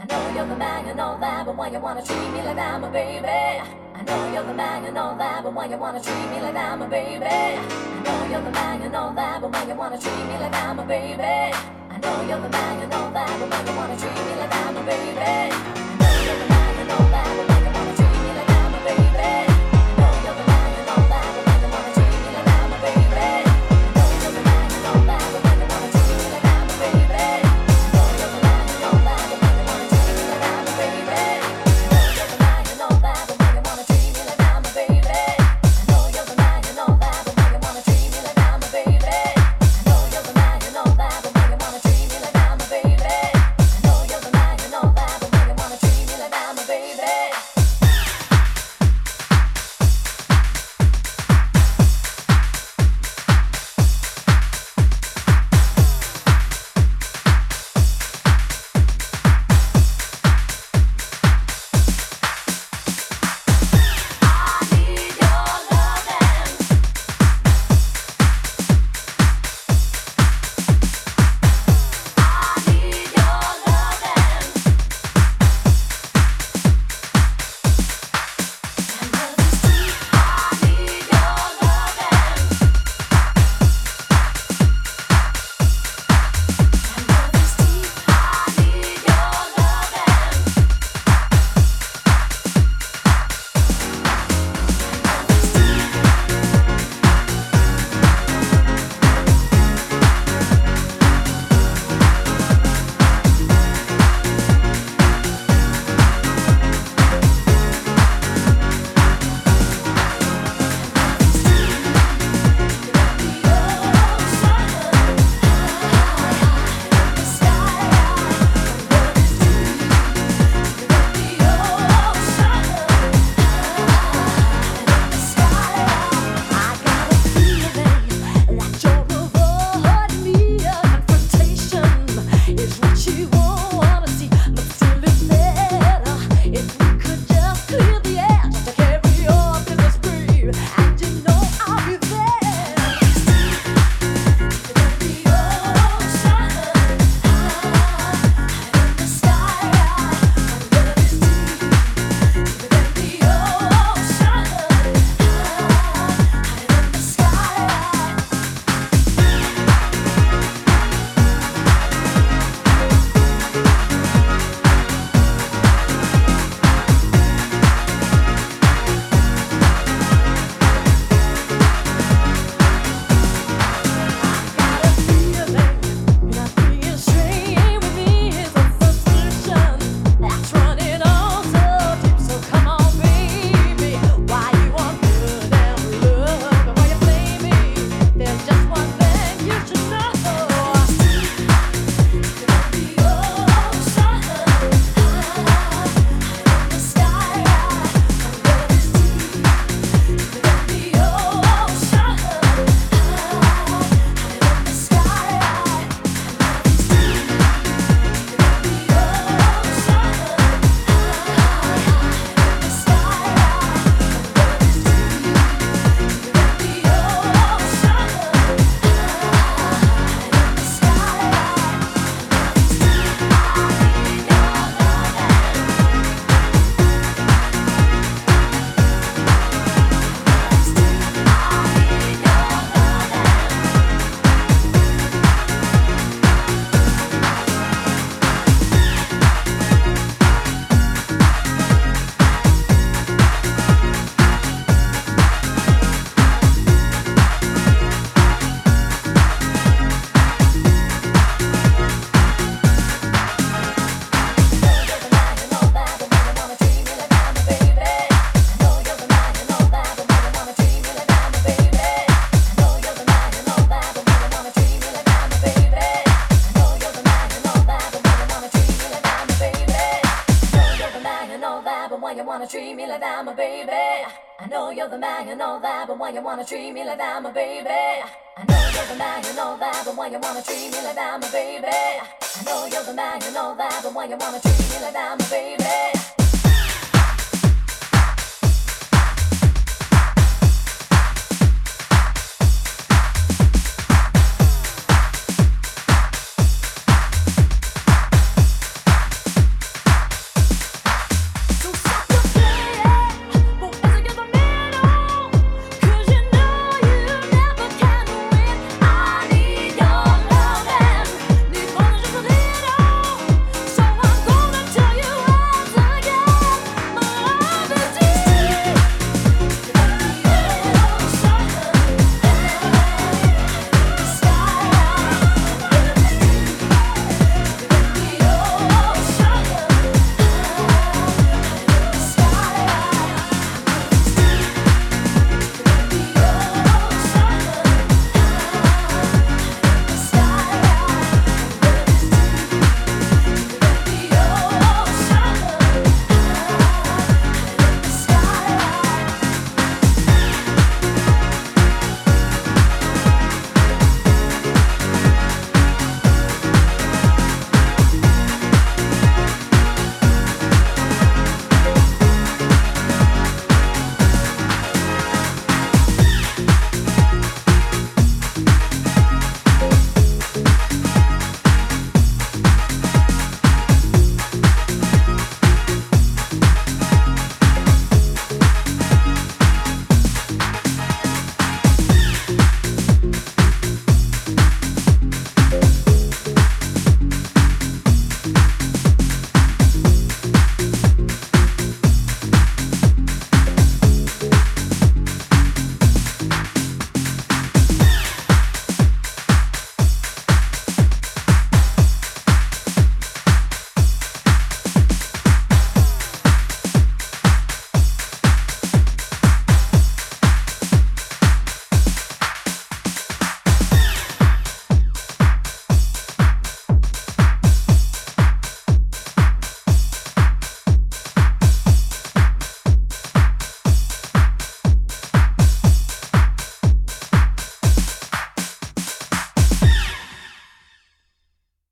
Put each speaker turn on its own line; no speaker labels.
I know you're the man and all that, but why you wanna treat me like that, my baby? I know you're the man and all that, but why you wanna treat me like that, my baby? I know you're the man and all that, but why you wanna treat me like that, my baby? I know you're the man and all wanna treat me like that, my baby? I know you're the man and all that, but why you wanna treat me like that, my baby? I know you're the man and all that, but why you wanna treat me like that, my baby? I know you're the man and all that, but why you wanna treat me like that, my baby?